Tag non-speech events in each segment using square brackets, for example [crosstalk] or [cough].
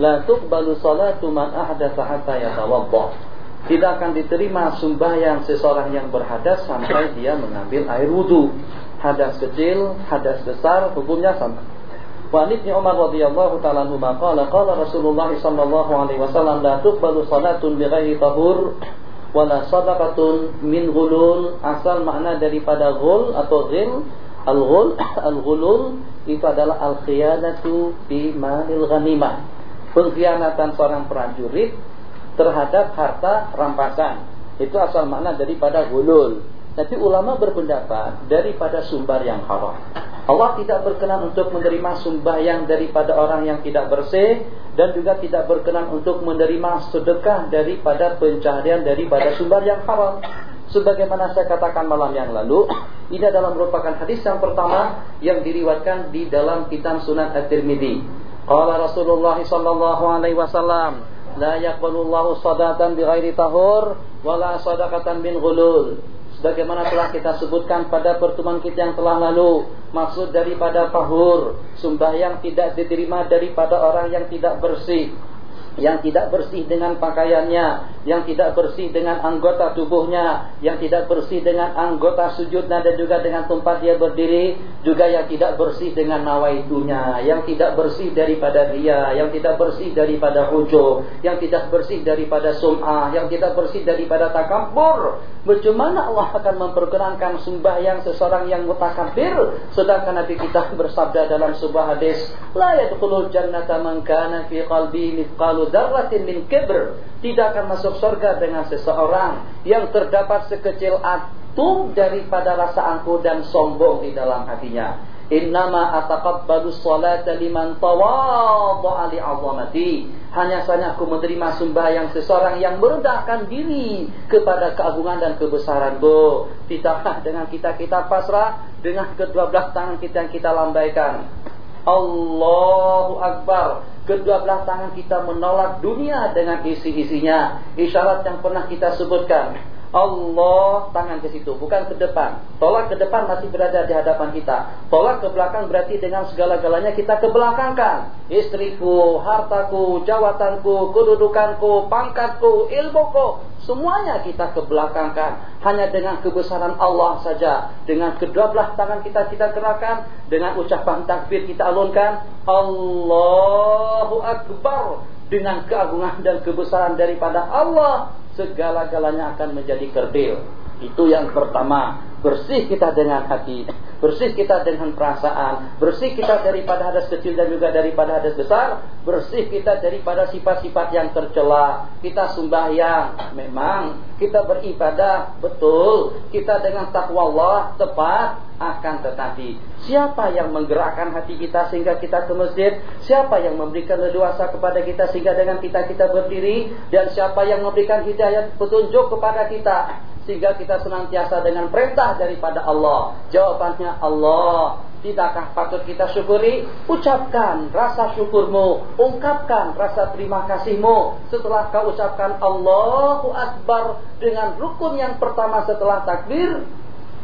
La tuqbalu salatu man ahdatsa hatta yatawadda. Tidak akan diterima sembahyang seseorang yang berhadas sampai dia mengambil air wudu. Hadas kecil, hadas besar, hukumnya sama. Wa Ibnu Umar radhiyallahu ta'ala anhu qala qala Rasulullah sallallahu alaihi wasallam la tuqbalu salatun bighairi tahur wala sadaqatun min ghulul asal makna daripada ghul atau ghil al-ghul al-ghulul itu adalah al-khiyanatu fi malil ghanimah pengkhianatan seorang prajurit terhadap harta rampasan. Itu asal makna daripada gulul. Tapi ulama berpendapat daripada sumber yang haram. Allah tidak berkenan untuk menerima yang daripada orang yang tidak bersih dan juga tidak berkenan untuk menerima sedekah daripada pencaharian daripada sumber yang haram. Sebagaimana saya katakan malam yang lalu, ini adalah merupakan hadis yang pertama yang diriwatkan di dalam kitab Sunan At-Tirmidzi. Qala Rasulullah sallallahu alaihi wasallam, la yaqbalullahu sadaqatan bighairi tahur wala sadaqatan min ghulul. Sebagaimana telah kita sebutkan pada pertemuan kita yang telah lalu, maksud daripada tahur, sembahyang tidak diterima daripada orang yang tidak bersih yang tidak bersih dengan pakaiannya, yang tidak bersih dengan anggota tubuhnya, yang tidak bersih dengan anggota sujudnya dan juga dengan tempat dia berdiri, juga yang tidak bersih dengan nawaitunya, yang tidak bersih daripada dia, yang tidak bersih daripada hujur, yang tidak bersih daripada sum'ah, yang tidak bersih daripada takabur. Bagaimana Allah akan memperkenankan yang seseorang yang mutakabir sedangkan Nabi kita bersabda dalam sebuah hadis, la yadkhulul jannata man kana fi qalbi mithqalu mithqalu dzarratin min kibr tidak akan masuk surga dengan seseorang yang terdapat sekecil atom daripada rasa angkuh dan sombong di dalam hatinya. Innama ataqabbalu sholata liman tawadda'a li 'azamati. Hanya saja aku menerima sembahyang seseorang yang merendahkan diri kepada keagungan dan kebesaran bu. Tidaklah dengan kita kita pasrah dengan kedua belah tangan kita yang kita lambaikan. Allahu Akbar kedua belah tangan kita menolak dunia dengan isi-isinya. Isyarat yang pernah kita sebutkan. Allah tangan ke situ, bukan ke depan. Tolak ke depan masih berada di hadapan kita. Tolak ke belakang berarti dengan segala-galanya kita ke belakangkan. Istriku, hartaku, jawatanku, kedudukanku, pangkatku, ilmuku, semuanya kita ke belakangkan. Hanya dengan kebesaran Allah saja. Dengan kedua belah tangan kita kita gerakan, dengan ucapan takbir kita alunkan, Allahu Akbar dengan keagungan dan kebesaran daripada Allah segala-galanya akan menjadi kerdil. Itu yang pertama, bersih kita dengan hati, bersih kita dengan perasaan, bersih kita daripada hadas kecil dan juga daripada hadas besar, bersih kita daripada sifat-sifat yang tercela. Kita sembahyang, memang kita beribadah, betul. Kita dengan takwa Allah tepat, akan tetapi siapa yang menggerakkan hati kita sehingga kita ke masjid? Siapa yang memberikan leluasa kepada kita sehingga dengan kita kita berdiri? Dan siapa yang memberikan hidayah petunjuk kepada kita sehingga kita senantiasa dengan perintah daripada Allah? Jawabannya Allah. Tidakkah patut kita syukuri? Ucapkan rasa syukurmu, ungkapkan rasa terima kasihmu. Setelah kau ucapkan Allahu Akbar dengan rukun yang pertama setelah takbir,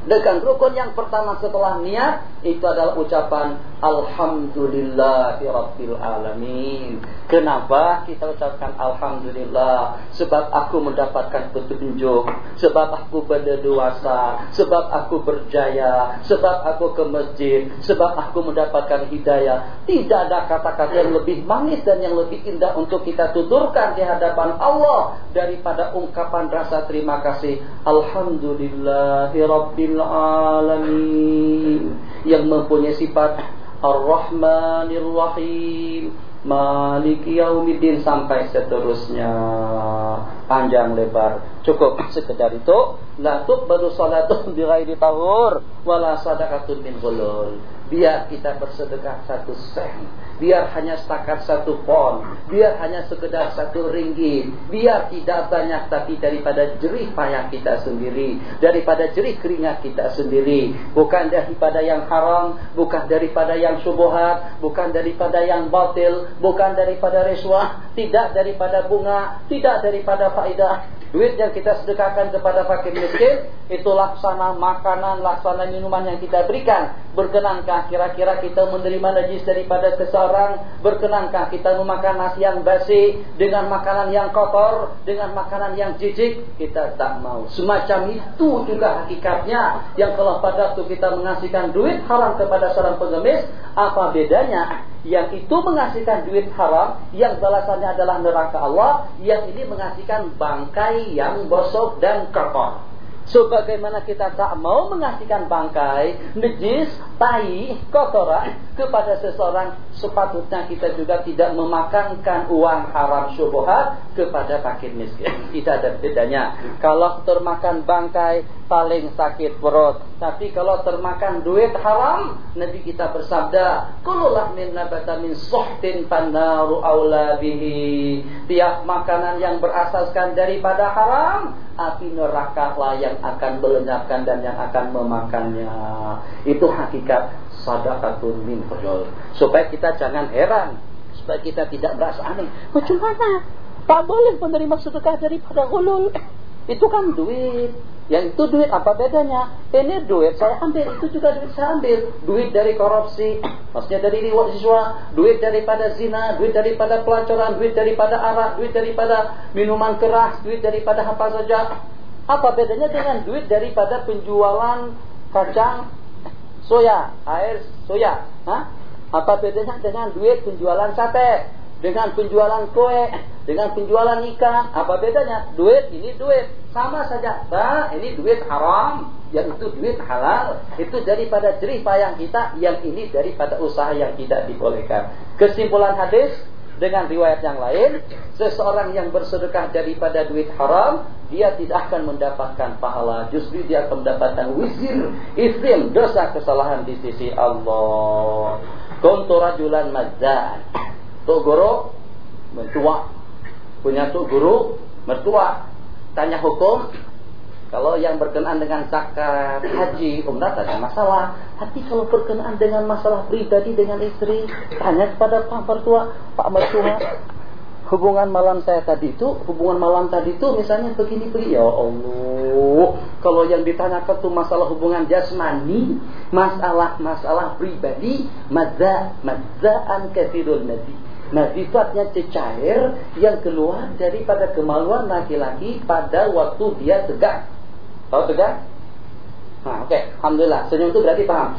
dengan rukun yang pertama setelah niat itu adalah ucapan Alhamdulillahirabbil alamin. Kenapa kita ucapkan alhamdulillah? Sebab aku mendapatkan petunjuk, sebab aku berleluasa, sebab aku berjaya, sebab aku ke masjid, sebab aku mendapatkan hidayah. Tidak ada kata-kata yang lebih manis dan yang lebih indah untuk kita tuturkan di hadapan Allah daripada ungkapan rasa terima kasih. Alhamdulillahirabbil alamin. Yang mempunyai sifat Ar-Rahmanir Rahim Maliki Yaumiddin sampai seterusnya. Panjang lebar. Cukup sekedar itu. La tuqbalu salatun bi ghairi tahur wala sadaqatun min ghulul biar kita bersedekah satu sen, biar hanya setakat satu pon, biar hanya sekedar satu ringgit, biar tidak banyak tapi daripada jerih payah kita sendiri, daripada jerih keringat kita sendiri, bukan daripada yang haram, bukan daripada yang syubhat, bukan daripada yang batil, bukan daripada riswah, tidak daripada bunga, tidak daripada faedah, Duit yang kita sedekahkan kepada fakir miskin itu laksana makanan, laksana minuman yang kita berikan. Berkenankah kira-kira kita menerima najis daripada seseorang? Berkenankah kita memakan nasi yang basi dengan makanan yang kotor, dengan makanan yang jijik? Kita tak mau. Semacam itu juga hakikatnya yang kalau pada waktu kita mengasihkan duit haram kepada seorang pengemis, apa bedanya? Yang itu mengasihkan duit haram, yang balasannya adalah neraka Allah, yang ini mengasihkan bangkai yang bosok dan kotor. Sebagaimana kita tak mau mengasihkan bangkai, nejis, tai, kotoran kepada seseorang, sepatutnya kita juga tidak memakankan uang haram syubhat kepada fakir miskin. [laughs] Tidak ada bedanya. Kalau termakan bangkai, paling sakit perut. Tapi kalau termakan duit haram, Nabi kita bersabda, Kululah min nabata min sohtin pannaru awla bihi. Tiap makanan yang berasaskan daripada haram, api neraka lah yang akan melenyapkan dan yang akan memakannya. Itu hakikat sadaqatun min fajol. Supaya kita jangan heran, supaya kita tidak merasa aneh. Bagaimana? Tak boleh menerima sedekah daripada ulul. Itu kan duit. Yang itu duit apa bedanya? Ini duit saya ambil, itu juga duit saya ambil. Duit dari korupsi, maksudnya dari riwayat siswa, duit daripada zina, duit daripada pelacuran, duit daripada arak, duit daripada minuman keras, duit daripada apa saja. Apa bedanya dengan duit daripada penjualan kacang soya, air soya? Hah? Apa bedanya dengan duit penjualan sate, dengan penjualan kue, dengan penjualan ikan? Apa bedanya? Duit ini duit sama saja. Nah, ini duit haram, yang itu duit halal. Itu daripada jerih payah kita, yang ini daripada usaha yang tidak dibolehkan. Kesimpulan hadis dengan riwayat yang lain, seseorang yang bersedekah daripada duit haram, dia tidak akan mendapatkan pahala. Justru dia akan mendapatkan wizir, isrim, dosa kesalahan di sisi Allah. Kuntu rajulan mazzan. Tuk guru mertua. Punya tuk guru mertua tanya hukum kalau yang berkenaan dengan zakat, haji, umrah ada masalah. Tapi kalau berkenaan dengan masalah pribadi dengan istri, tanya kepada pak mertua, pak mertua, hubungan malam saya tadi itu, hubungan malam tadi itu misalnya begini-begini. Ya Allah, kalau yang ditanyakan itu masalah hubungan jasmani, masalah-masalah pribadi, madza, madzaan kathirul nabi Nah sifatnya cecair yang keluar daripada kemaluan laki-laki pada waktu dia tegak. Tahu tegak? Nah oke, okay. Alhamdulillah. Senyum itu berarti paham.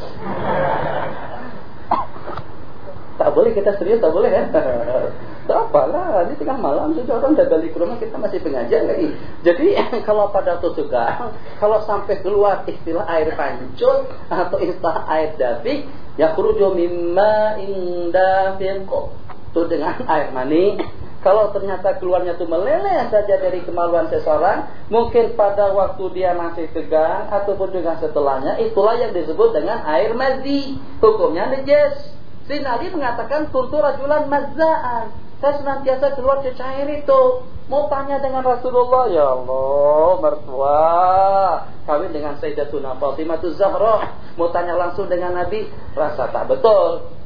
tak boleh kita serius, tak boleh ya. tak apalah, ini tengah malam sudah orang dah balik ke rumah kita masih pengajian lagi. Jadi [laughs] kalau pada waktu tegak, kalau sampai keluar istilah air pancut atau istilah air dafik, ya kurujo mimma indah itu dengan air mani. Kalau ternyata keluarnya itu meleleh saja dari kemaluan seseorang, mungkin pada waktu dia masih tegang ataupun dengan setelahnya, itulah yang disebut dengan air mazi. Hukumnya nejes. Si Nabi mengatakan kuntu rajulan mazzaan. Saya senantiasa keluar cecair itu. Mau tanya dengan Rasulullah, ya Allah, mertua. Kawin dengan Sayyidatuna Fatimah Zahra. Mau tanya langsung dengan Nabi, rasa tak betul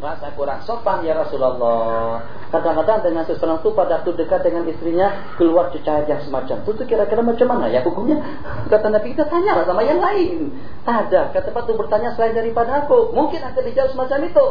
merasa kurang sopan ya Rasulullah. Kadang-kadang dengan seseorang itu pada waktu dekat dengan istrinya keluar cecair yang semacam itu, kira-kira macam mana ya hukumnya? [laughs] Kata Nabi kita tanya sama yang lain. Ada kata Pak bertanya selain daripada aku. Mungkin akan dijawab semacam itu.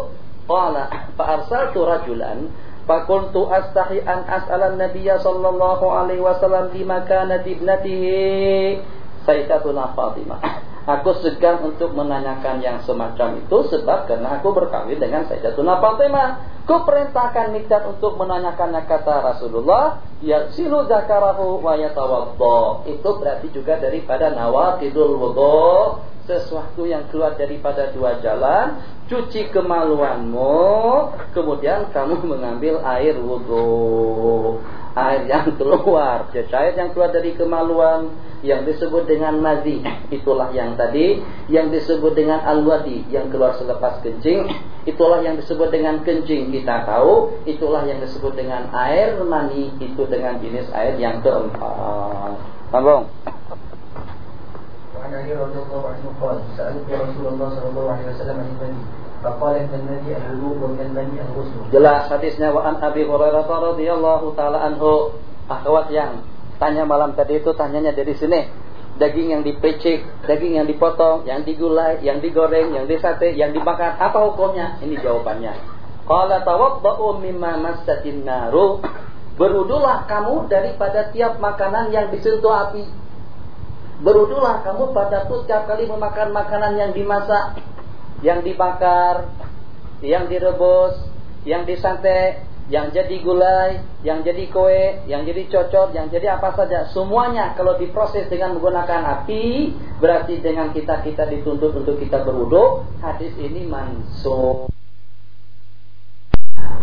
Qala fa arsaltu rajulan Fakultu astahi an as'alan Nabiya sallallahu alaihi wasallam di makana ibnatihi Sayyidatuna Fatimah. Aku segan untuk menanyakan yang semacam itu sebab karena aku berkawin dengan Sayyidatuna Fatimah. Ku perintahkan Mikdad untuk menanyakannya kata Rasulullah, ya silu zakarahu wa yatawaddo. Itu berarti juga daripada nawaqidul wudu, sesuatu yang keluar daripada dua jalan, cuci kemaluanmu, kemudian kamu mengambil air wudu. Air yang keluar. Jadi air yang keluar dari kemaluan. Yang disebut dengan mazi. Itulah yang tadi. Yang disebut dengan al-wadi. Yang keluar selepas kencing. Itulah yang disebut dengan kencing. Kita tahu itulah yang disebut dengan air mani. Itu dengan jenis air yang keempat. Sambung. وعن علي رضي الله عنه قال سألت رسول الله صلى الله عليه وسلم عن المني فقال إن المني الوضوء ومن المني الغسل Jelas hadisnya wa an Abi Hurairah radhiyallahu taala anhu akhwat yang tanya malam tadi itu tanyanya dari sini daging yang dipecik, daging yang dipotong, yang digulai, yang digoreng, yang disate, yang dibakar, apa hukumnya? Ini jawabannya. Qala tawadda'u mimma massatin naru. Berudulah kamu daripada tiap makanan yang disentuh api. Berudulah kamu pada setiap kali memakan makanan yang dimasak, yang dibakar, yang direbus, yang disantai, yang jadi gulai, yang jadi kue, yang jadi cocor, yang jadi apa saja, semuanya kalau diproses dengan menggunakan api, berarti dengan kita kita dituntut untuk kita berwudu. Hadis ini mansuh.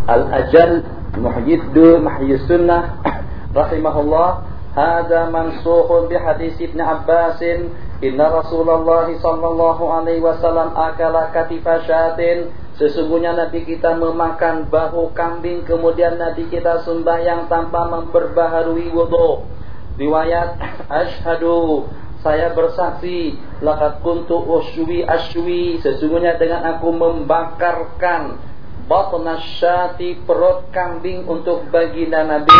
Al-Ajal Muhyiddul Muhyiddul Sunnah [coughs] rahimahullah hada mansuhun bi hadis Ibn Abbas inna Rasulullah alaihi wasallam akala katifa syatin. Sesungguhnya Nabi kita memakan bahu kambing kemudian Nabi kita sembahyang tanpa memperbaharui wudhu. Riwayat Ashadu saya bersaksi lakat kuntu usywi asywi. Sesungguhnya dengan aku membakarkan batna syati perut kambing untuk baginda Nabi.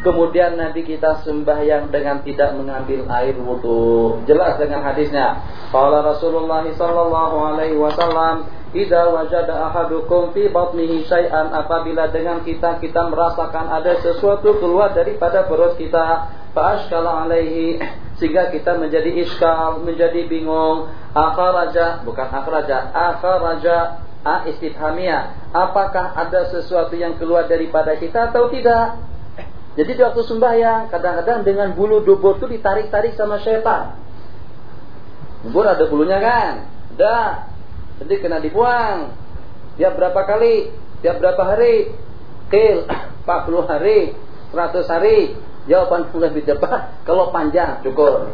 Kemudian Nabi kita sembahyang dengan tidak mengambil air wudhu. Jelas dengan hadisnya. Qala Rasulullah sallallahu alaihi wasallam Idza wajada ahadukum fi batnihi syai'an apabila dengan kita kita merasakan ada sesuatu keluar daripada perut kita fa ashkala alaihi sehingga kita menjadi iskal, menjadi bingung. Akharaja bukan akhraja, akharaja a istifhamiyah. Apakah ada sesuatu yang keluar daripada kita atau tidak? Jadi di waktu sembahyang kadang-kadang dengan bulu dubur itu ditarik-tarik sama syaitan. Dubur ada bulunya kan? Ada. Jadi kena dibuang. Tiap berapa kali? Tiap berapa hari? Kil [clears throat] 40 hari, 100 hari. Jawaban lebih cepat kalau panjang cukup.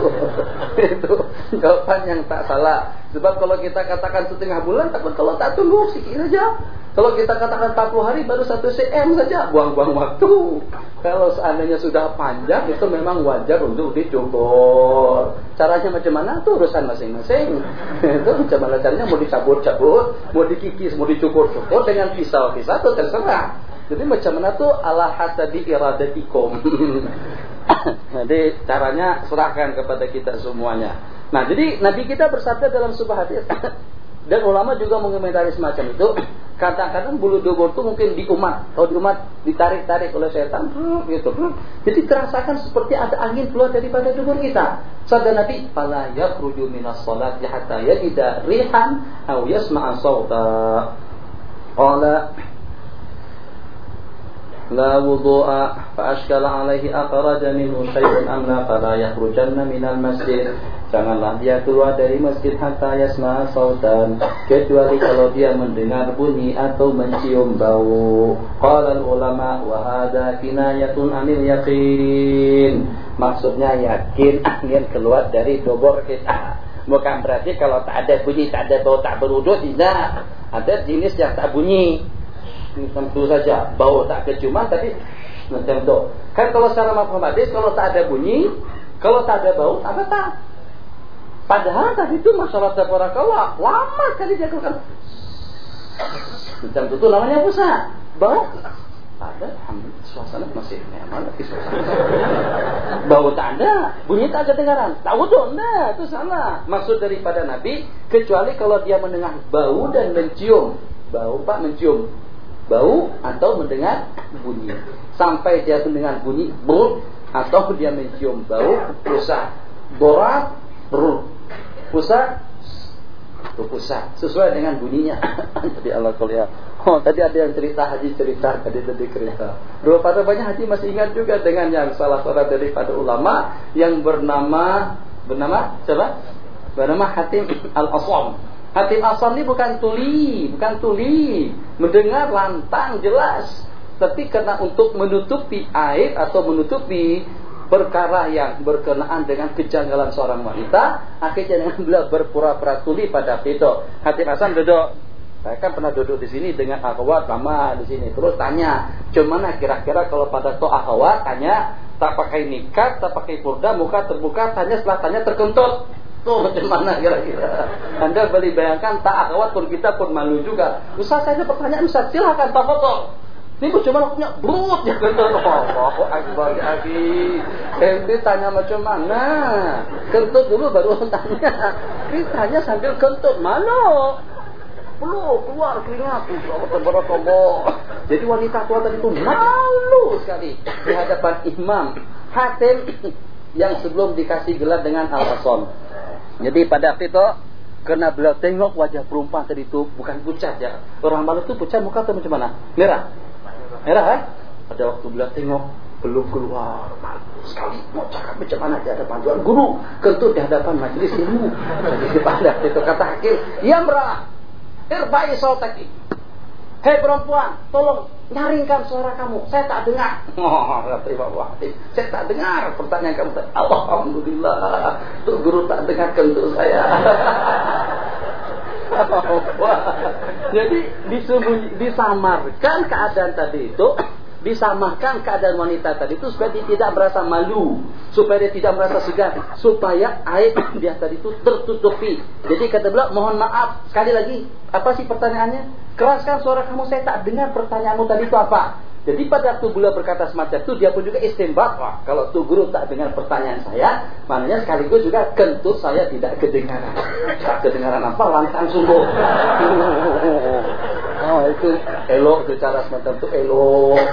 [laughs] itu jawaban yang tak salah. Sebab kalau kita katakan setengah bulan, takut kalau tak tunggu sikit saja. Kalau kita katakan 40 hari baru satu cm saja, buang-buang waktu. Kalau seandainya sudah panjang itu memang wajar untuk dicukur. Caranya macam mana itu urusan masing-masing. [laughs] itu macam mana caranya mau dicabut-cabut, mau dikikis, mau dicukur-cukur dengan pisau-pisau itu terserah. Jadi macam mana tuh ala hasabi iradatikum. [laughs] jadi caranya serahkan kepada kita semuanya. Nah, jadi Nabi kita bersabda dalam sebuah hadis [coughs] dan ulama juga mengomentari semacam itu. [coughs] Kadang-kadang bulu dubur itu mungkin di umat. Kalau di umat ditarik-tarik oleh setan, [coughs] gitu. Jadi terasakan seperti ada angin keluar daripada dubur kita. Sabda Nabi, "Fala yakhruju minas salati hatta yajida rihan aw yasma'a sawta." Qala لا وضوء فأشكل عليه أخرج منه شيء أم لا فلا يخرجن من المسجد Janganlah dia keluar dari masjid hatta yasma sautan kecuali kalau dia mendengar bunyi atau mencium bau. Qala ulama wa hadza kinayatun anil yaqin. Maksudnya yakin angin keluar dari dobor kita. Bukan berarti kalau tak ada bunyi, tak ada bau, tak berudut, tidak. Ada jenis yang tak bunyi tentu saja bau tak keciuman tapi macam itu. Kan kalau secara mafhum hadis kalau tak ada bunyi, kalau tak ada bau, tak tak. Padahal tadi itu masalah tabarakallah lama sekali dia lakukan. Macam itu namanya apa Bau ada, alhamdulillah suasana masih nyaman tapi suasana. Bau tak ada, bunyi tak ada dengaran. Tak wudhu, enggak, itu salah. Maksud daripada Nabi, kecuali kalau dia mendengar bau dan mencium. Bau pak mencium bau atau mendengar bunyi. Sampai dia mendengar bunyi brut atau dia mencium bau pusat. Borat brut. Pusat pusat sesuai dengan bunyinya. [laughs] Jadi Allah kuliah. Oh, tadi ada yang cerita haji cerita tadi tadi cerita. Pada banyak haji masih ingat juga dengan yang salah seorang daripada ulama yang bernama bernama siapa? Bernama Hatim Al-Aswam. Hati asam ini bukan tuli, bukan tuli. Mendengar lantang jelas. tapi karena untuk menutupi aib atau menutupi perkara yang berkenaan dengan kejanggalan seorang wanita, akhirnya dengan [laughs] beliau berpura-pura tuli pada itu. Hati Hasan duduk. Saya kan pernah duduk di sini dengan akhwat lama di sini. Terus tanya, cuman kira-kira kalau pada to akhwat tanya tak pakai nikah, tak pakai purda, muka terbuka, tanya setelah tanya terkentut. Tuh [laughs] macam mana kira-kira? Anda boleh bayangkan tak akhwat pun kita pun malu juga. Ustaz saya pertanyaan Ustaz, silakan tak foto. Ini cuma punya brut ya [laughs] kata Allahu Akbar ya akhi. Ente tanya macam mana? Kentut dulu baru [laughs] tanya. Ini tanya sambil kentut. Mana? Perlu keluar keringat. Tabarakallah. Jadi wanita tua tadi itu malu sekali di hadapan imam Hatim yang sebelum dikasih gelar dengan Al-Hasan. Jadi pada waktu itu karena beliau tengok wajah perempuan tadi itu bukan pucat ya. Orang malu itu pucat muka atau macam mana? Merah. Merah kan? Pada waktu beliau tengok belum keluar malu sekali mau cakap macam mana di hadapan tuan guru kentut di hadapan majlis ilmu jadi [laughs] pada itu kata hakim ya merah irbai sautaki hei perempuan tolong nyaringkan suara kamu. Saya tak dengar. Oh kata Imam Wahid saya tak dengar pertanyaan kamu. Alhamdulillah. Tuh guru tak dengar kentut saya. [laughs] Jadi disamarkan keadaan tadi itu disamakan keadaan wanita tadi itu supaya dia tidak merasa malu, supaya dia tidak merasa segan, supaya aib dia tadi itu tertutupi. Jadi kata beliau, mohon maaf sekali lagi, apa sih pertanyaannya? Keraskan suara kamu, saya tak dengar pertanyaanmu tadi itu apa? Jadi pada waktu beliau berkata semacam itu, dia pun juga istimbat. Wah, kalau tu guru tak dengar pertanyaan saya, maknanya sekaligus juga kentut saya tidak kedengaran. Tak kedengaran apa? Lantang sungguh. [laughs] Oh, itu elok secara semacam itu elok.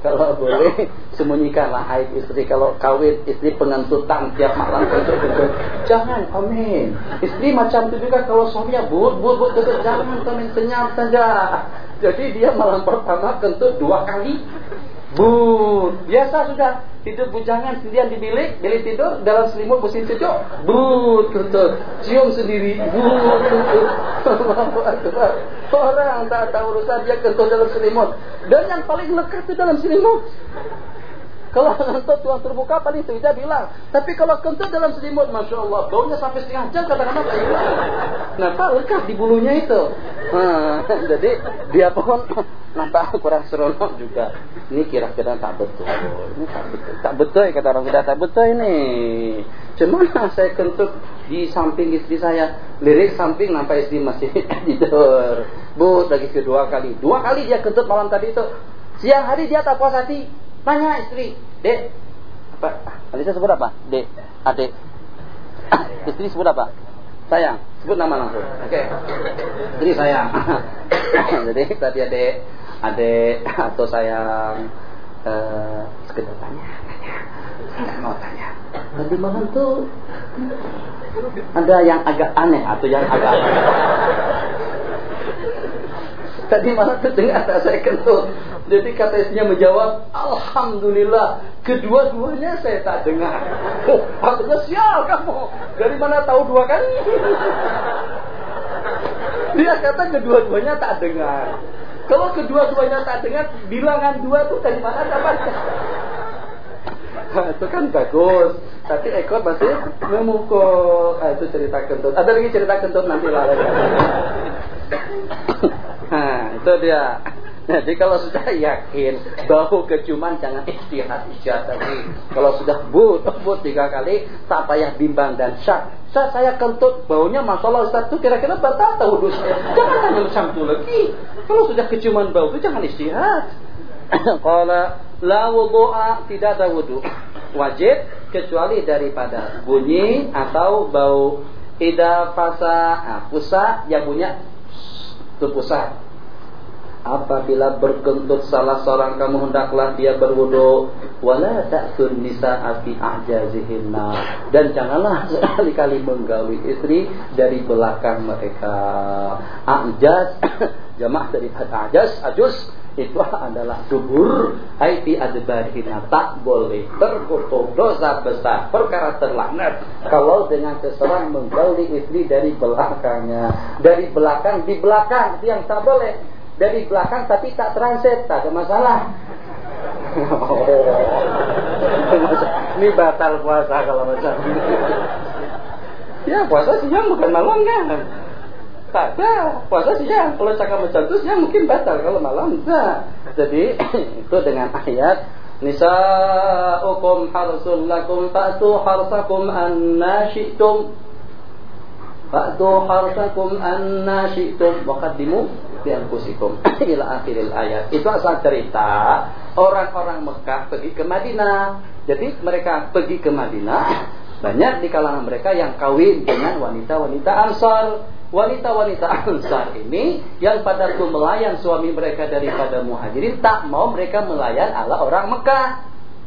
Kalau boleh, sembunyikanlah aib istri. Kalau kawin, istri pengentutan tiap malam kentut-kentut. Jangan, amin. Istri macam itu juga kalau suaminya but, but, but, jangan, amin. Senyap saja. Jadi dia malam pertama kentut dua kali. Bu, biasa sudah tidur bujangan sendirian di bilik, bilik tidur dalam selimut mesin sejuk. Bu, kentut, cium sendiri. Bu, kentut. [laughs] Orang tak tahu urusan dia kentut dalam selimut. Dan yang paling lekat itu dalam selimut. Kalau kentut tuang terbuka paling tidak bilang. Tapi kalau kentut dalam selimut, masya Allah, baunya sampai setengah jam kadang-kadang tak hilang. Kenapa lekat di bulunya itu? Nah, [laughs] jadi dia pun [laughs] nampak kurang seronok juga. Ini kira-kira tak betul. Ini tak betul. Tak betul kata orang kita tak betul ini. Cuma [laughs] saya kentut di samping istri saya, lirik samping nampak istri masih tidur. Bu, lagi kedua kali. Dua kali dia kentut malam tadi itu. Siang hari dia tak puas hati. Tanya istri, Dek, apa? Alisa sebut apa? Dek, adik. [coughs] istri sebut apa? Sayang, sebut nama langsung. Oke. Okay. Istri sayang. [coughs] Jadi tadi adik, adik atau sayang uh, sekedar tanya, tanya. Mau tanya. Tadi malam tuh ada yang agak aneh atau yang agak aneh. Tadi malam terdengar saya kentut. Jadi kata istrinya menjawab, Alhamdulillah, kedua-duanya saya tak dengar. Oh, artinya sial kamu. Dari mana tahu dua kali? Dia kata kedua-duanya tak dengar. Kalau kedua-duanya tak dengar, bilangan dua itu dari mana dapat? itu kan bagus. Tapi ekor masih memukul. Ah, itu cerita kentut. Ada lagi cerita kentut nanti lah. Nah, itu dia. Jadi kalau sudah yakin bau keciuman jangan istirahat istirahat tadi. Kalau sudah but but tiga kali tak payah bimbang dan syak. Saya, saya kentut baunya masalah Ustaz itu kira-kira batal tahu wudhu. Jangan tanya macam itu lagi. Kalau sudah keciuman bau itu jangan istirahat. [coughs] Kalau la wudu'a tidak ada wudhu. Wajib kecuali daripada bunyi atau bau. Ida fasa, nah, pusat yang punya itu pusat apabila berkentut salah seorang kamu hendaklah dia berwudu. Wala ta'tun nisa'a fi ahjazihinna. Dan janganlah [laughs] sekali-kali menggauli istri dari belakang mereka. Ahjaz [coughs] jamaah dari ahjaz ajus itu adalah dubur. Aiti adbarihina tak boleh terkutuk dosa besar perkara terlaknat. Kalau dengan seseorang menggauli istri dari belakangnya dari belakang di belakang itu yang tak boleh dari belakang tapi tak transit, tak ada masalah. [laughs] Ini batal puasa kalau macam Ya puasa siang bukan malam kan? Tak ada. Puasa siang Kalau cakap macam itu siang mungkin batal. Kalau malam tidak Jadi [clears throat] itu dengan ayat Nisa'ukum harsul lakum Fa'tu harsakum anna syi'tum. Fa'tu harsakum anna syi'tum. Waqaddimu bianfusikum ila akhiril ayat. Itu asal cerita orang-orang Mekah pergi ke Madinah. Jadi mereka pergi ke Madinah, banyak di kalangan mereka yang kawin dengan wanita-wanita Ansar. Wanita-wanita Ansar ini yang pada itu melayan suami mereka daripada muhajirin tak mau mereka melayan ala orang Mekah.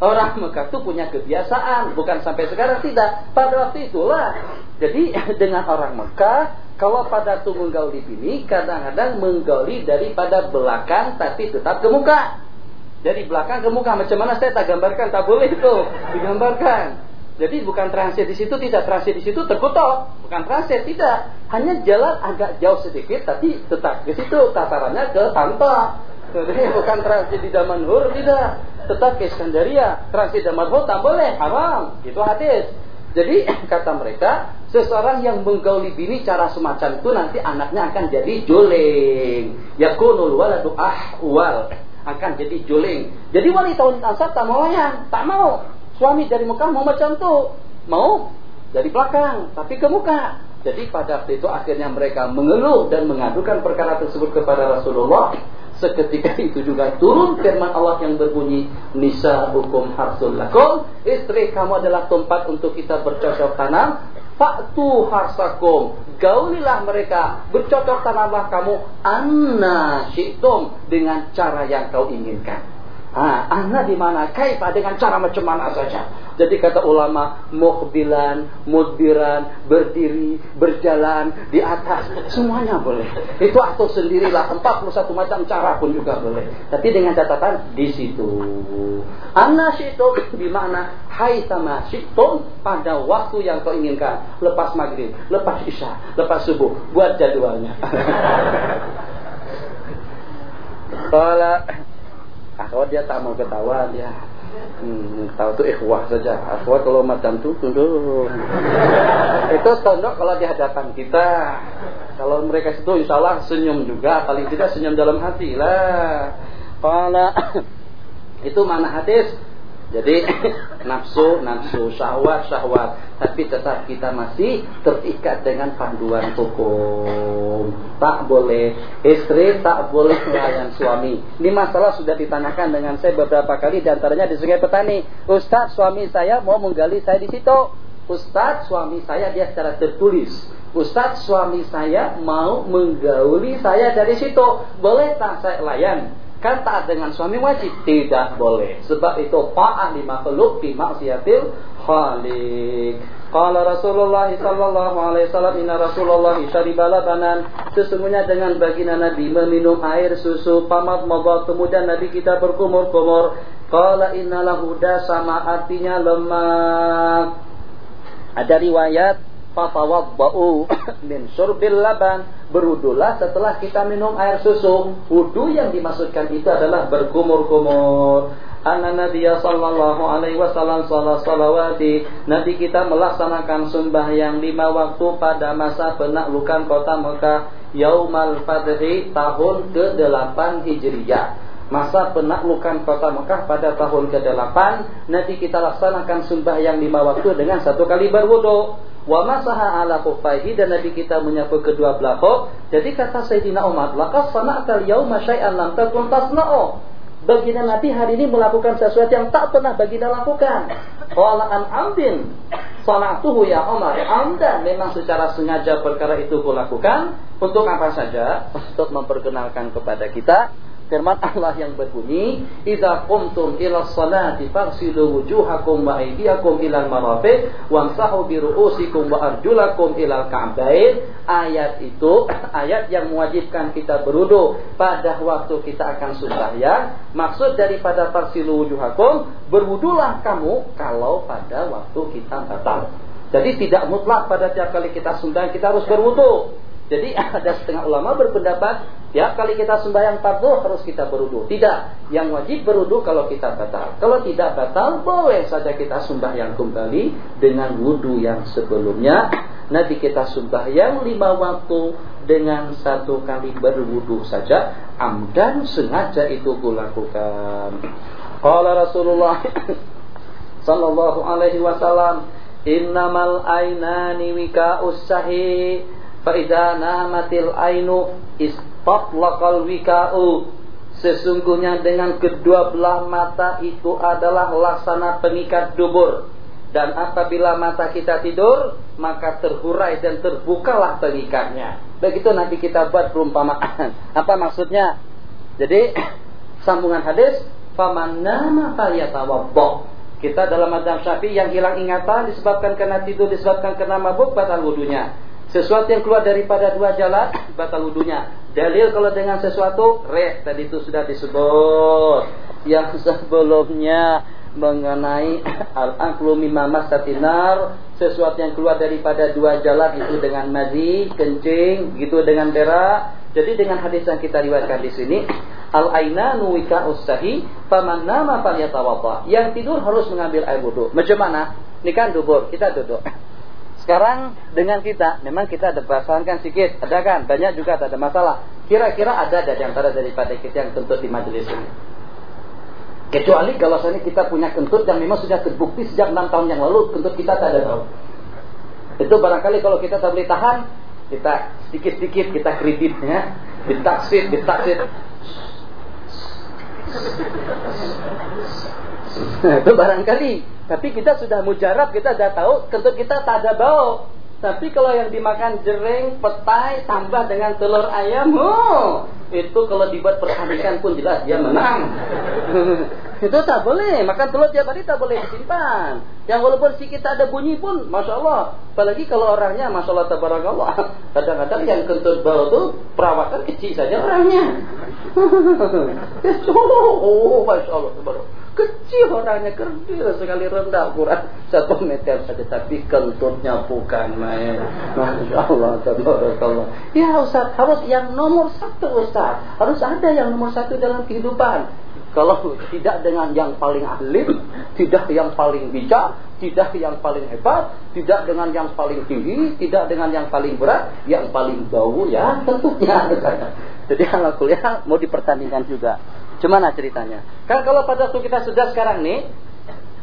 Orang Mekah itu punya kebiasaan, bukan sampai sekarang tidak. Pada waktu itulah. Jadi [laughs] dengan orang Mekah kalau pada tuh menggauli bini, kadang-kadang menggauli daripada belakang tapi tetap ke muka. Jadi belakang ke muka macam mana saya tak gambarkan, tak boleh itu digambarkan. Jadi bukan transit di situ, tidak transit di situ terkutuk, bukan transit tidak. Hanya jalan agak jauh sedikit, tapi tetap ke situ. Tasarannya ke Tanta. Jadi bukan transit di Damanhur tidak, tetap ke Iskandaria. Transit Damanhur tak boleh, haram. Itu hadis. Jadi [laughs] kata mereka, seseorang yang menggauli bini cara semacam itu nanti anaknya akan jadi joling. Yakunul waladu ahwal akan jadi joling. Jadi wanita-wanita Ansar tak mau layan, tak mau. Suami dari Mekah mau macam itu, mau dari belakang, tapi ke muka. Jadi pada waktu itu akhirnya mereka mengeluh dan mengadukan perkara tersebut kepada Rasulullah. Seketika itu juga turun firman Allah yang berbunyi Nisa hukum harsul lakum. Istri kamu adalah tempat untuk kita bercocok tanam. Faktu harsakum. Gaulilah mereka. Bercocok tanamlah kamu. Anna syi'tum. Dengan cara yang kau inginkan Ah, di mana? Kaifa dengan cara macam mana saja. Jadi kata ulama, mukhbilan, mudbiran, berdiri, berjalan di atas, semuanya boleh. Itu atau sendirilah 41 macam cara pun juga boleh. Tapi dengan catatan di situ. Anna syi'tum di mana? Hai sama syi'tum pada waktu yang kau inginkan. Lepas maghrib, lepas isya, lepas subuh. Buat jadwalnya. Kalau [laughs] akhwat dia tak mau ketawa dia hmm, tahu tuh ikhwah saja. Akhwat kalau macam tuh tunduk. [laughs] Itu tunduk kalau di hadapan kita. Kalau mereka itu insya Allah senyum juga paling tidak senyum dalam hati lah. Kalau [coughs] itu mana hadis jadi [laughs] nafsu, nafsu, syahwat, syahwat. Tapi tetap kita masih terikat dengan panduan hukum. Tak boleh istri, tak boleh melayan suami. Ini masalah sudah ditanyakan dengan saya beberapa kali. Di antaranya di Sungai Petani. Ustaz, suami saya mau menggali saya di situ. Ustaz, suami saya dia secara tertulis. Ustaz, suami saya mau menggauli saya dari situ. Boleh tak saya layan? Kan taat dengan suami wajib? Tidak boleh. Sebab itu ta'ah di makhluk di maksiatil khalik. Qala Rasulullah sallallahu alaihi wasallam inna Rasulullah syariba labanan sesungguhnya dengan baginda Nabi meminum air susu pamat mabal kemudian Nabi kita berkumur-kumur qala innalahu sama artinya lemak ada riwayat fatawaddau min syurbil laban. Berudulah setelah kita minum air susu. Wudu yang dimaksudkan itu adalah berkumur-kumur. Anna nabiyya sallallahu alaihi wasallam salat salawati. Nabi kita melaksanakan sembahyang lima waktu pada masa penaklukan kota Mekah yaumal fadhi tahun ke-8 Hijriyah masa penaklukan kota Mekah pada tahun ke-8 nanti kita laksanakan sembahyang lima waktu dengan satu kali berwudu Wa masaha ala kufaihi dan Nabi kita menyapu kedua belah Jadi kata Sayyidina Umar, laqad sana'tal yauma syai'an lam takun tasna'u. Baginda Nabi hari ini melakukan sesuatu yang tak pernah baginda lakukan. Qala an amdin sana'tuhu ya Umar. Amdan memang secara sengaja perkara itu kulakukan untuk apa saja? Untuk memperkenalkan kepada kita firman Allah yang berbunyi, "Idza qumtum ila sholati faghsilu wujuhakum wa aydiyakum ila al-marafiq wamsahu bi ru'usikum wa arjulakum ila al-ka'bain." Ayat itu [clears throat] ayat yang mewajibkan kita berwudu pada waktu kita akan sembahyang. Maksud daripada faghsilu wujuhakum, berwudulah kamu kalau pada waktu kita batal. Jadi tidak mutlak pada tiap kali kita sembahyang kita harus berwudu. Jadi [laughs] ada setengah ulama berpendapat Tiap kali kita sembahyang fardu harus kita berudu. Tidak, yang wajib berudu kalau kita batal. Kalau tidak batal, boleh saja kita sembahyang kembali dengan wudhu yang sebelumnya. Nanti kita sembahyang lima waktu dengan satu kali berwudhu saja. Amdan sengaja itu kulakukan. Qala Rasulullah [laughs] sallallahu alaihi wasallam, "Innamal ainani wika'us sahih, fa idza namatil ainu Tatlaqal wika'u. Sesungguhnya dengan kedua belah mata itu adalah laksana pengikat dubur. Dan apabila mata kita tidur Maka terhurai dan terbukalah pengikatnya Begitu nanti kita buat perumpamaan. [coughs] Apa maksudnya? Jadi [coughs] sambungan hadis Faman nama falyatawaddo. Kita dalam madhab syafi yang hilang ingatan Disebabkan karena tidur, disebabkan karena mabuk Batal wudhunya Sesuatu yang keluar daripada dua jalan Batal wudhunya Dalil kalau dengan sesuatu re tadi itu sudah disebut. Yang sebelumnya mengenai [coughs] al-aqlu mimma masatinar sesuatu yang keluar daripada dua jalan itu dengan mazi, kencing, gitu dengan berak. Jadi dengan hadis yang kita riwayatkan di sini, al ainanu wika usahi, faman nama. Yang tidur harus mengambil air wudhu. Macam mana? Ini kan dubur, kita duduk. Sekarang dengan kita, memang kita ada perasaan sedikit, ada kan? Banyak juga tak ada masalah. Kira-kira ada di antara daripada kita yang kentut di majelis ini. Kecuali kalau misalnya kita punya kentut yang memang sudah terbukti sejak 6 tahun yang lalu, kentut kita tak ada tahu. Itu barangkali kalau kita tak boleh tahan, kita sedikit-sedikit kita kredit ya, ditaksir, ditaksir. Itu [laughs] barangkali tapi kita sudah mujarab, kita sudah tahu kentut kita tak ada bau. Tapi kalau yang dimakan jering, petai, tambah dengan telur ayam, oh, itu kalau dibuat pertandingan pun jelas dia menang. [laughs] itu tak boleh. Makan telur tiap hari tak boleh disimpan. Yang walaupun kita ada bunyi pun, masya Allah. Apalagi kalau orangnya, masya Allah, tabarakallah. [laughs] Kadang-kadang yang kentut bau itu perawatan kecil saja orangnya. oh, masya Allah, tabarakallah. Kecil orangnya kerdil sekali rendah Quran satu meter saja tapi kentutnya bukan main. Masya Allah, tabarakallah. Ya Ustaz, harus yang nomor satu Ustaz. Harus ada yang nomor satu dalam kehidupan. Kalau tidak dengan yang paling alim, tidak yang paling bijak, tidak yang paling hebat, tidak dengan yang paling tinggi, tidak dengan yang paling berat, yang paling bau ya tentunya. [laughs] Jadi kalau kuliah mau dipertandingkan juga. Gimana ceritanya? Kan kalau pada waktu kita sudah sekarang nih,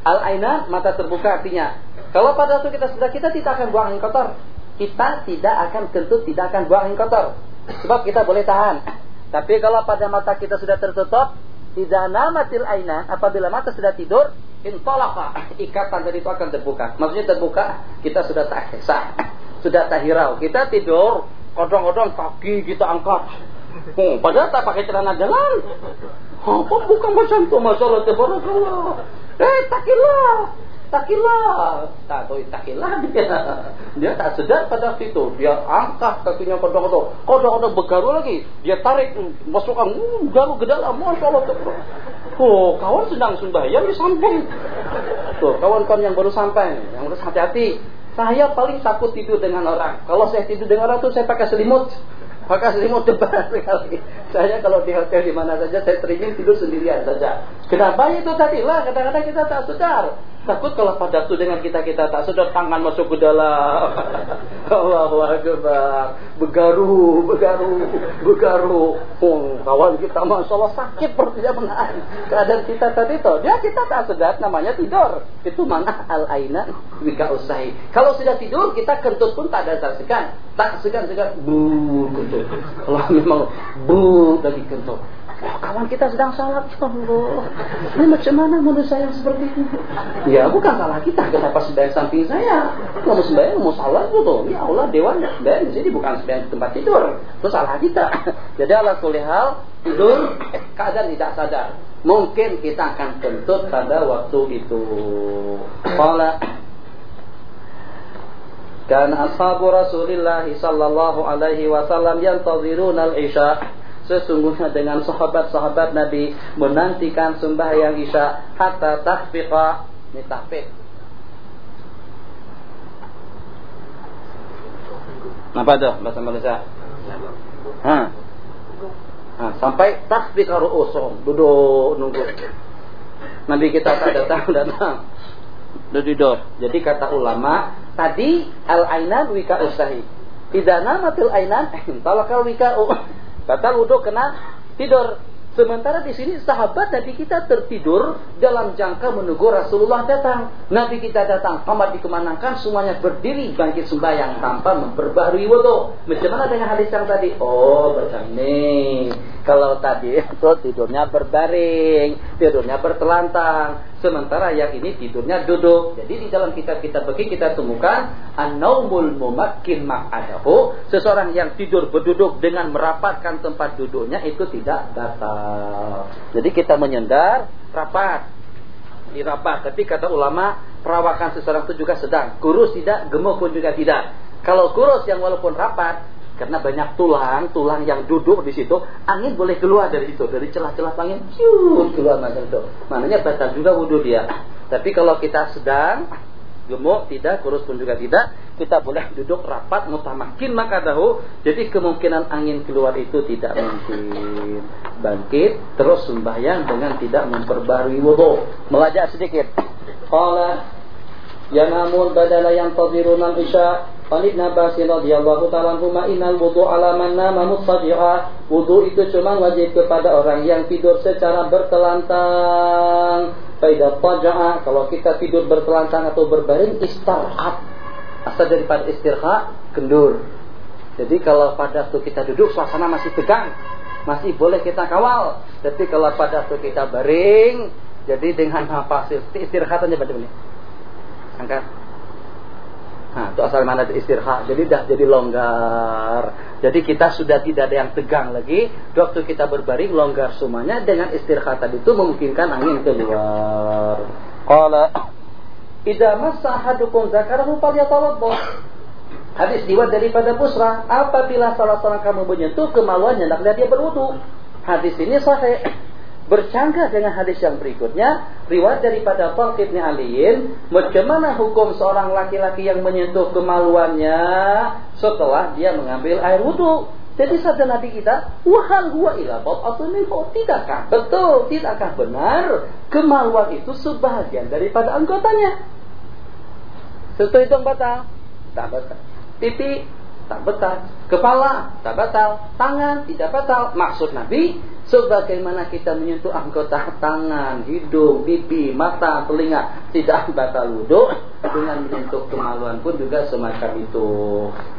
al-aina mata terbuka artinya. Kalau pada waktu kita sudah kita tidak akan buang yang kotor. Kita tidak akan kentut, tidak akan buang yang kotor. Sebab kita boleh tahan. Tapi kalau pada mata kita sudah tertutup, tidak namatil aina, apabila mata sudah tidur, intolaqa, ikatan dari itu akan terbuka. Maksudnya terbuka, kita sudah tak sah, sudah tak hirau. Kita tidur, kodong-kodong kaki kita angkat. Hmm, padahal tak pakai celana jalan. Apa bukan macam tu masalah tabarakallah. Eh takilah. Takilah. Tak tahu takilah dia. Dia tak sedar pada situ. Dia angkat kakinya kodok-kodok. Kodok-kodok begaru lagi. Dia tarik masukkan uh, garu ke dalam. Masya Allah. Oh, kawan sedang sembahyang di samping. Tuh, kawan-kawan yang baru sampai. Yang harus hati-hati. Saya paling takut tidur dengan orang. Kalau saya tidur dengan orang tuh saya pakai selimut. Maka selimut depan [laughs] sekali. Saya kalau di hotel di mana saja saya teringin tidur sendirian saja. Kenapa itu tadi lah kadang-kadang kita tak sadar. Takut kalau pada waktu dengan kita kita tak sadar tangan masuk ke dalam. [laughs] Allahu Akbar. Begaru, begaru, begaru. Oh, kawan kita masya Allah sakit perutnya benar. Keadaan kita tadi itu, dia kita tak sadar namanya tidur. Itu mana al aina wika usai. Kalau sudah tidur kita kentut pun tak ada saksikan. Tak segan-segan bu kentut. Kalau memang bu tadi kentut. Oh, kawan kita sedang salat, ya Allah. Ini macam mana menurut saya seperti ini? Ya, bukan salah kita. Kenapa sembahyang samping saya? Kalau sembahyang, mau salat gitu. Ya Allah, dewanya sembahyang di sini bukan sembahyang di tempat tidur. Itu salah kita. [laughs] Jadi Allah kulihal tidur, eh, keadaan tidak sadar. Mungkin kita akan kentut pada waktu itu. Kala dan ashabu Rasulullah sallallahu alaihi wasallam yang tazirun al-isya Sesungguhnya dengan sahabat-sahabat Nabi menantikan sembahyang Isya hatta tahfiqa ini tahfiq. Apa tuh bahasa Malaysia? Ha. Nah, sampai tasbih ru'usum, duduk nunggu. Nabi kita tak datang [laughs] datang. Duduk. Jadi kata ulama, tadi al-ainan wika usahi. Tidak namatil ainan, [laughs] talakal wika Kata wudhu kena tidur. Sementara di sini sahabat Nabi kita tertidur dalam jangka menunggu Rasulullah datang. Nabi kita datang, kamar dikemanakan, semuanya berdiri bangkit sembahyang tanpa memperbaharui wudhu. Macam mana dengan hadis yang tadi? Oh, macam ini. Kalau tadi [laughs] itu tidurnya berbaring, tidurnya bertelantang. Sementara yang ini tidurnya duduk. Jadi di dalam kitab-kitab begini kita temukan an-naumul mumakkin ma'adahu. Seseorang yang tidur berduduk dengan merapatkan tempat duduknya itu tidak batal. Jadi kita menyendar rapat. Dirapat. Tapi kata ulama, perawakan seseorang itu juga sedang. Kurus tidak, gemuk pun juga tidak. Kalau kurus yang walaupun rapat, karena banyak tulang, tulang yang duduk di situ, angin boleh keluar dari situ, dari celah-celah angin, cium keluar macam itu. Maknanya batal juga wudhu dia. Tapi kalau kita sedang gemuk, tidak, kurus pun juga tidak, kita boleh duduk rapat, mutamakin maka tahu. Jadi kemungkinan angin keluar itu tidak mungkin. Bangkit, terus sembahyang dengan tidak memperbarui wudhu. Melajak sedikit. Qala namun badala yang tadiruna isya An Ibn Abbas radhiyallahu ta'ala anhuma innal wudu ala man nama mutsaji'a. Wudu itu cuma wajib kepada orang yang tidur secara bertelantang. Faida taja'a kalau kita tidur bertelantang atau berbaring istirahat. Asal daripada istirahat kendur. Jadi kalau pada waktu kita duduk suasana masih tegang, masih boleh kita kawal. Tapi kalau pada waktu kita baring, jadi dengan apa istirahatannya macam ini. Angkat Nah, itu asal mana istirahat. Jadi dah jadi longgar. Jadi kita sudah tidak ada yang tegang lagi. Waktu kita berbaring longgar semuanya dengan istirahat tadi itu memungkinkan angin keluar. Qala Idza massa ahadukum zakarahu falyatawadda. Hadis diwat daripada Busra, apabila salah seorang kamu menyentuh kemaluannya hendaklah dia berwudu. Hadis ini sahih bercanggah dengan hadis yang berikutnya. Riwayat daripada Talq bin Aliin bagaimana hukum seorang laki-laki yang menyentuh kemaluannya setelah dia mengambil air wudhu? Jadi sabda Nabi kita wahal huwa ila atau tidakkah betul tidakkah benar kemaluan itu sebahagian daripada anggotanya? Setelah itu batal? Tak batal. Pipi? Tak batal. Kepala? Tak batal. Tangan? Tidak batal. Maksud Nabi Sebagaimana kita menyentuh anggota tangan, hidung, pipi, mata, telinga? Tidak batal wudhu. Dengan menyentuh kemaluan pun juga semacam itu.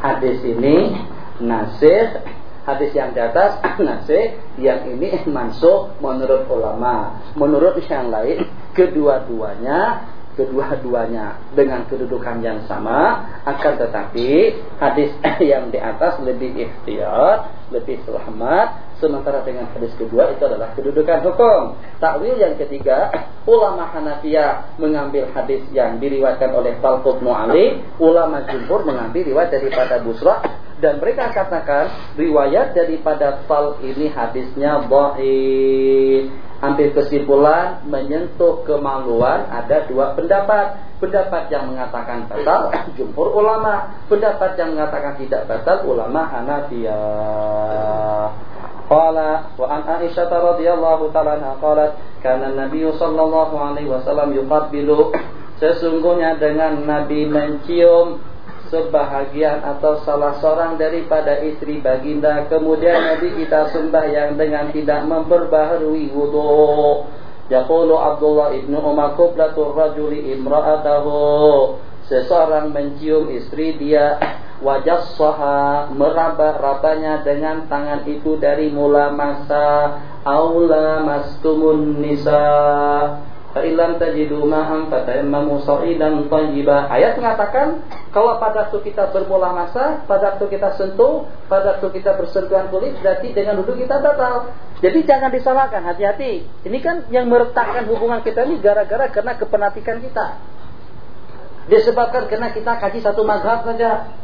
Hadis ini nasih, hadis yang di atas [coughs] nasih, yang ini [coughs] mansuh menurut ulama. Menurut yang lain kedua-duanya kedua-duanya dengan kedudukan yang sama. Akan tetapi hadis [coughs] yang di atas lebih ikhtiar lebih selamat sementara dengan hadis kedua itu adalah kedudukan hukum takwil yang ketiga ulama Hanafiyah mengambil hadis yang diriwayatkan oleh Talqub Mu'ali ulama Jumhur mengambil riwayat daripada Busra dan mereka katakan riwayat daripada Tal ini hadisnya dhaif ambil kesimpulan menyentuh kemaluan ada dua pendapat. Pendapat yang mengatakan batal jumhur ulama, pendapat yang mengatakan tidak batal ulama Hanafiyah. Qala wa an Aisyah radhiyallahu ta'ala anha qalat kana Nabi sallallahu alaihi wasallam yuqabbilu sesungguhnya dengan Nabi mencium sebahagian atau salah seorang daripada istri baginda. Kemudian Nabi kita sembahyang dengan tidak memperbaharui wudu. Yaqulu Abdullah ibnu Umar qublatur rajuli imra'atahu. Seseorang mencium istri dia wajah saha meraba-rabanya dengan tangan itu dari mula masa aula mastumun nisa Fa'ilam tajidu ma'am fatayammamu sa'idan tayyiba. Ayat mengatakan kalau pada waktu kita bermula masa, pada waktu kita sentuh, pada waktu kita bersentuhan kulit, berarti dengan duduk kita batal. Jadi jangan disalahkan, hati-hati. Ini kan yang meretakkan hubungan kita ini gara-gara karena kepenatikan kita. Disebabkan karena kita kaji satu mazhab saja.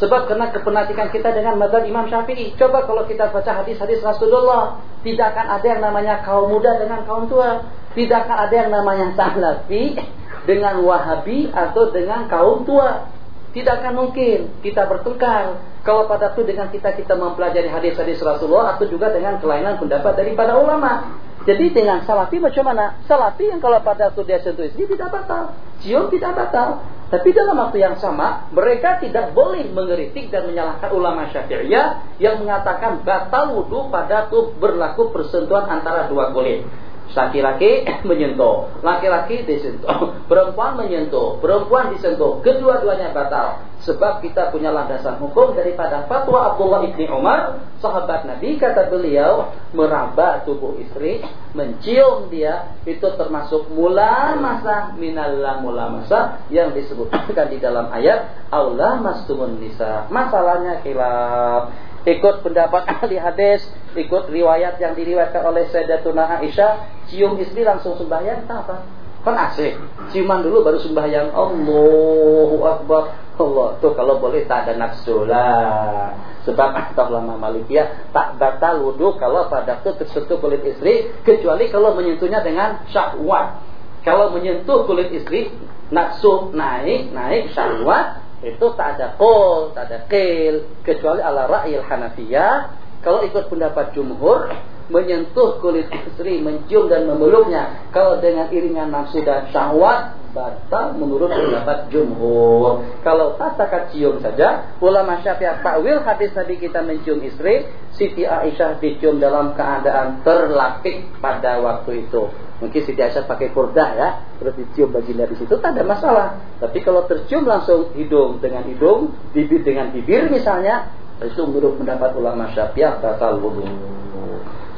Sebab karena kepenatikan kita dengan mazhab Imam Syafi'i. Coba kalau kita baca hadis-hadis Rasulullah, tidak akan ada yang namanya kaum muda dengan kaum tua. Tidak akan ada yang namanya Salafi [laughs] dengan Wahabi atau dengan kaum tua. Tidak akan mungkin kita bertengkar kalau pada itu dengan kita kita mempelajari hadis-hadis Rasulullah atau juga dengan kelainan pendapat daripada ulama. Jadi dengan salafi macam mana? Salafi yang kalau pada itu dia sentuh istri tidak batal. Cium tidak batal. Tapi dalam waktu yang sama, mereka tidak boleh mengeritik dan menyalahkan ulama syafi'iyah yang mengatakan batal wudhu pada tuh berlaku persentuhan antara dua kulit. Laki-laki [laughs] menyentuh, laki-laki disentuh, [laughs] perempuan menyentuh, perempuan disentuh, kedua-duanya batal. Sebab kita punya landasan hukum daripada fatwa Abdullah ibni Umar, sahabat Nabi, kata beliau, meraba tubuh istri, mencium dia, itu termasuk mula masa minallah mula masa yang disebutkan di dalam ayat Allah mastumun nisa. Masalahnya khilaf ikut pendapat ahli hadis, ikut riwayat yang diriwayatkan oleh Sayyidatuna Aisyah, cium istri langsung sembahyang, apa? Kan asik. Ciuman dulu baru sembahyang. Allahu Akbar. Allah. Tuh kalau boleh tak ada nafsu lah. Sebab atau lama Malikiyah tak batal wudhu kalau pada itu tersentuh kulit istri kecuali kalau menyentuhnya dengan syahwat. Kalau menyentuh kulit istri nafsu naik, naik syahwat itu tak ada kol, tak ada kil kecuali ala ra'il Hanafiyah kalau ikut pendapat jumhur menyentuh kulit istri, mencium dan memeluknya. Kalau dengan iringan nafsu dan syahwat, batal menurut pendapat jumhur. Kalau katakan cium saja, ulama syafi'ah takwil hadis Nabi kita mencium istri, Siti Aisyah dicium dalam keadaan terlapik pada waktu itu. Mungkin Siti Aisyah pakai kurdah ya, terus dicium baginda di situ, tak ada masalah. Tapi kalau tercium langsung hidung dengan hidung, bibir dengan bibir misalnya, itu menurut pendapat ulama syafi'ah batal wudhu.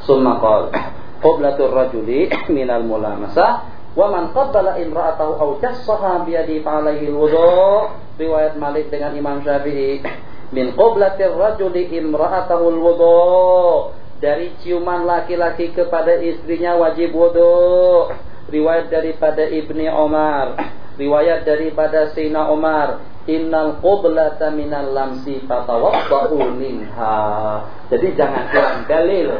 Summa qala qiblatur rajuli minal mulamasa wa man qabbala imra'atahu aw jassaha bi yadi fa'alaihi wudu riwayat Malik dengan Imam Syafi'i min qiblatir rajuli imra'atahu wudu dari ciuman laki-laki kepada istrinya wajib wudu riwayat daripada Ibni Omar. Riwayat daripada Sina Omar. Innal qiblata minal lamsi fatawadda'u minha. Jadi jangan kurang dalil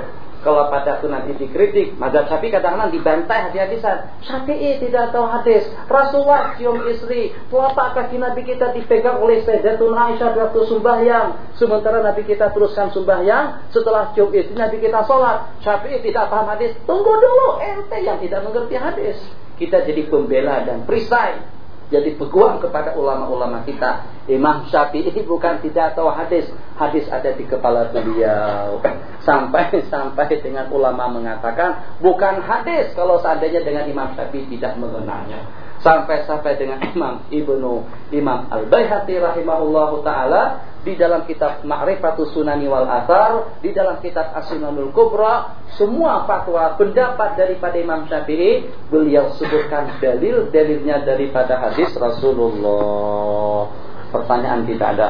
kalau pada itu nanti dikritik, mazhab Syafi'i kadang-kadang dibantai hati-hatisan. Syafi'i tidak tahu hadis. Rasulullah cium istri. Telapak kaki Nabi kita dipegang oleh Sayyidatun Aisyah waktu sembahyang. Sementara Nabi kita teruskan sembahyang. Setelah cium istri Nabi kita sholat. Syafi'i tidak paham hadis. Tunggu dulu ente yang tidak mengerti hadis. Kita jadi pembela dan perisai jadi peguam kepada ulama-ulama kita. Imam Syafi'i [laughs] bukan tidak tahu hadis, hadis ada di kepala beliau. Sampai [laughs] sampai dengan ulama mengatakan bukan hadis kalau seandainya dengan Imam Syafi'i tidak mengenalnya. Sampai-sampai dengan Imam Ibnu Imam Al-Baihaqi rahimahullahu taala di dalam kitab Ma'rifatus Sunani wal Athar, di dalam kitab As-Sunanul Kubra, semua fatwa pendapat daripada Imam Syafi'i beliau sebutkan dalil-dalilnya daripada hadis Rasulullah. Pertanyaan kita ada.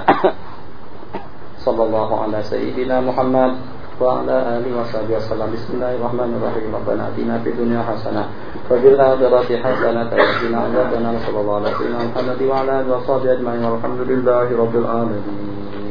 [coughs] Sallallahu alaihi sayyidina Muhammad wa ala alihi wa sahbihi wasallam. Bismillahirrahmanirrahim. Rabbana atina fid dunya hasanah wa fil akhirati hasanah wa qina adzabannar. Sallallahu alaihi wa sallam. Muhammad wa ala alihi wa sahbihi ajma'in. Walhamdulillahi rabbil alamin.